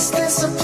Is this a